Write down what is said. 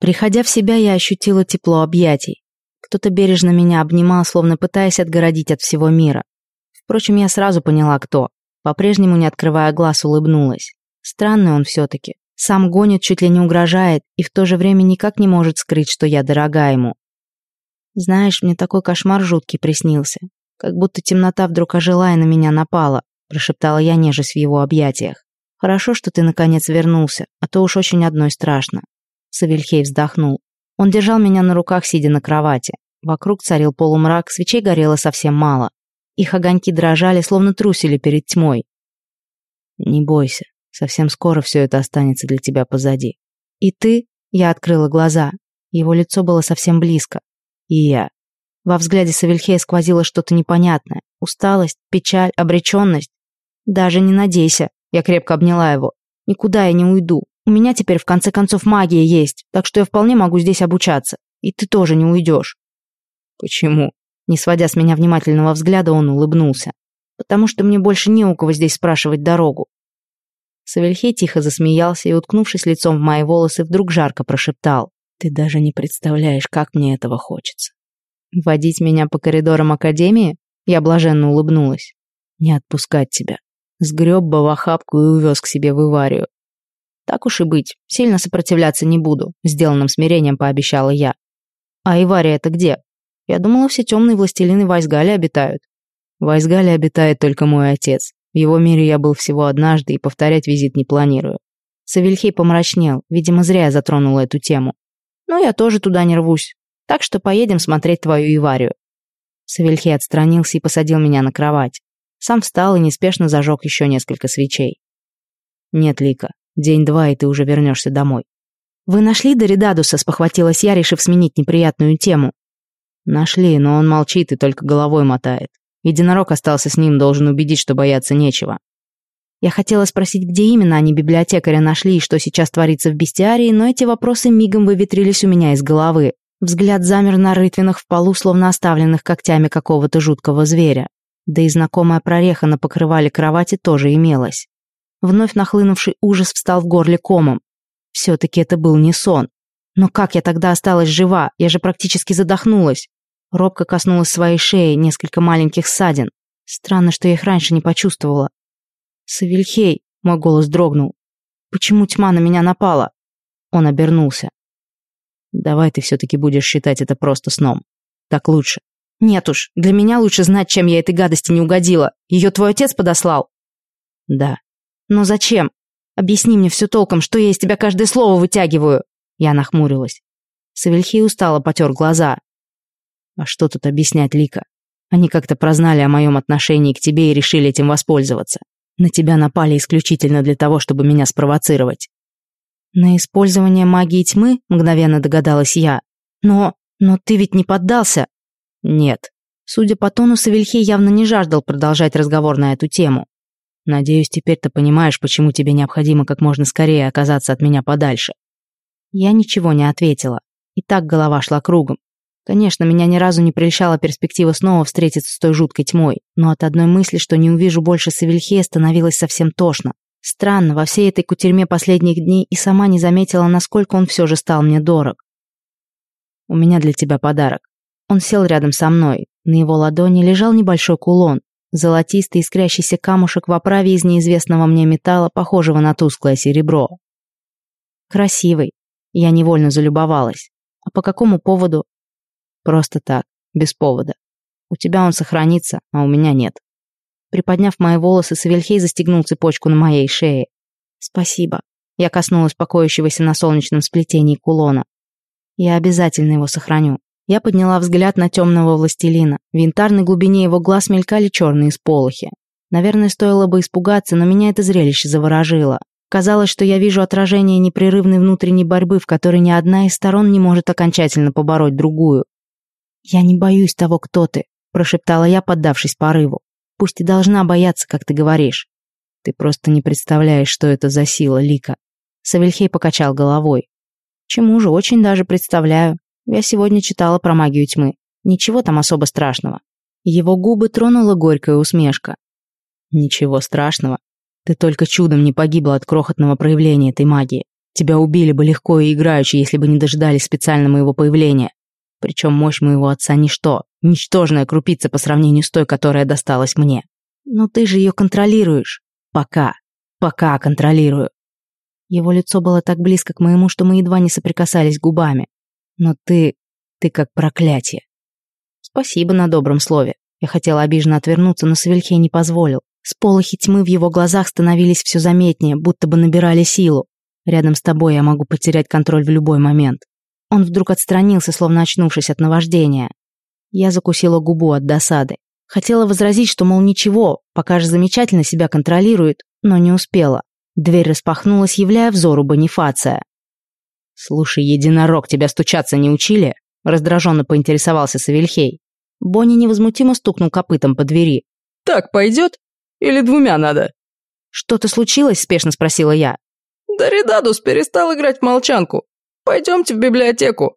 Приходя в себя, я ощутила тепло объятий. Кто-то бережно меня обнимал, словно пытаясь отгородить от всего мира. Впрочем, я сразу поняла, кто. По-прежнему, не открывая глаз, улыбнулась. Странный он все-таки. Сам гонит, чуть ли не угрожает, и в то же время никак не может скрыть, что я дорога ему. Знаешь, мне такой кошмар жуткий приснился. Как будто темнота вдруг ожила и на меня напала, прошептала я, нежесть в его объятиях. Хорошо, что ты наконец вернулся, а то уж очень одной страшно. Савельхей вздохнул. Он держал меня на руках, сидя на кровати. Вокруг царил полумрак, свечей горело совсем мало. Их огоньки дрожали, словно трусили перед тьмой. «Не бойся, совсем скоро все это останется для тебя позади». «И ты?» Я открыла глаза. Его лицо было совсем близко. «И я». Во взгляде Савельхея сквозило что-то непонятное. Усталость, печаль, обреченность. «Даже не надейся», я крепко обняла его. «Никуда я не уйду. У меня теперь в конце концов магия есть, так что я вполне могу здесь обучаться. И ты тоже не уйдешь». «Почему?» Не сводя с меня внимательного взгляда, он улыбнулся. «Потому что мне больше не у кого здесь спрашивать дорогу». Савельхей тихо засмеялся и, уткнувшись лицом в мои волосы, вдруг жарко прошептал. «Ты даже не представляешь, как мне этого хочется». «Водить меня по коридорам Академии?» Я блаженно улыбнулась. «Не отпускать тебя». Сгреб бы в охапку и увез к себе в Иварию. «Так уж и быть, сильно сопротивляться не буду», — сделанным смирением пообещала я. «А Ивария это где?» Я думала, все темные властелины Вайсгали обитают. В обитает только мой отец. В его мире я был всего однажды и повторять визит не планирую. Савельхей помрачнел, видимо, зря я затронула эту тему. Но я тоже туда не рвусь. Так что поедем смотреть твою Иварию. Савельхей отстранился и посадил меня на кровать. Сам встал и неспешно зажег еще несколько свечей. «Нет, Лика, день-два, и ты уже вернешься домой». «Вы нашли Доридадуса?» – спохватилась я, решив сменить неприятную тему. Нашли, но он молчит и только головой мотает. Единорог остался с ним, должен убедить, что бояться нечего. Я хотела спросить, где именно они библиотекаря нашли и что сейчас творится в бестиарии, но эти вопросы мигом выветрились у меня из головы. Взгляд замер на рытвинах в полу, словно оставленных когтями какого-то жуткого зверя. Да и знакомая прореха на покрывале кровати тоже имелась. Вновь нахлынувший ужас встал в горле комом. Все-таки это был не сон. Но как я тогда осталась жива? Я же практически задохнулась. Робко коснулась своей шеи, несколько маленьких ссадин. Странно, что я их раньше не почувствовала. «Савельхей!» — мой голос дрогнул. «Почему тьма на меня напала?» Он обернулся. «Давай ты все-таки будешь считать это просто сном. Так лучше». «Нет уж, для меня лучше знать, чем я этой гадости не угодила. Ее твой отец подослал?» «Да». «Но зачем? Объясни мне все толком, что я из тебя каждое слово вытягиваю». Я нахмурилась. Савельхей устало потер глаза. А что тут объяснять, Лика? Они как-то прознали о моем отношении к тебе и решили этим воспользоваться. На тебя напали исключительно для того, чтобы меня спровоцировать. На использование магии тьмы, мгновенно догадалась я. Но... но ты ведь не поддался. Нет. Судя по тону, Савельхей явно не жаждал продолжать разговор на эту тему. Надеюсь, теперь ты понимаешь, почему тебе необходимо как можно скорее оказаться от меня подальше. Я ничего не ответила. И так голова шла кругом. Конечно, меня ни разу не прельщала перспектива снова встретиться с той жуткой тьмой, но от одной мысли, что не увижу больше Савельхея, становилось совсем тошно. Странно, во всей этой кутерьме последних дней и сама не заметила, насколько он все же стал мне дорог. «У меня для тебя подарок». Он сел рядом со мной. На его ладони лежал небольшой кулон, золотистый искрящийся камушек в оправе из неизвестного мне металла, похожего на тусклое серебро. Красивый. Я невольно залюбовалась. А по какому поводу? Просто так, без повода. У тебя он сохранится, а у меня нет. Приподняв мои волосы, Савельхей застегнул цепочку на моей шее. Спасибо. Я коснулась покоящегося на солнечном сплетении кулона. Я обязательно его сохраню. Я подняла взгляд на темного властелина. В янтарной глубине его глаз мелькали черные сполохи. Наверное, стоило бы испугаться, но меня это зрелище заворожило. Казалось, что я вижу отражение непрерывной внутренней борьбы, в которой ни одна из сторон не может окончательно побороть другую. «Я не боюсь того, кто ты», — прошептала я, поддавшись порыву. «Пусть и должна бояться, как ты говоришь». «Ты просто не представляешь, что это за сила, Лика». Савельхей покачал головой. «Чему же, очень даже представляю. Я сегодня читала про магию тьмы. Ничего там особо страшного». Его губы тронула горькая усмешка. «Ничего страшного. Ты только чудом не погибла от крохотного проявления этой магии. Тебя убили бы легко и играючи, если бы не дожидались специально моего появления. Причем мощь моего отца ничто, ничтожная крупица по сравнению с той, которая досталась мне. Но ты же ее контролируешь. Пока. Пока контролирую. Его лицо было так близко к моему, что мы едва не соприкасались губами. Но ты... ты как проклятие. Спасибо на добром слове. Я хотела обиженно отвернуться, но Савельхей не позволил. Сполохи тьмы в его глазах становились все заметнее, будто бы набирали силу. Рядом с тобой я могу потерять контроль в любой момент. Он вдруг отстранился, словно очнувшись от наваждения. Я закусила губу от досады. Хотела возразить, что, мол, ничего, пока же замечательно себя контролирует, но не успела. Дверь распахнулась, являя взору Бонифация. «Слушай, единорог, тебя стучаться не учили?» Раздраженно поинтересовался Савельхей. Бонни невозмутимо стукнул копытом по двери. «Так пойдет? Или двумя надо?» «Что-то случилось?» – спешно спросила я. Даридадус перестал играть в молчанку. Пойдемте в библиотеку.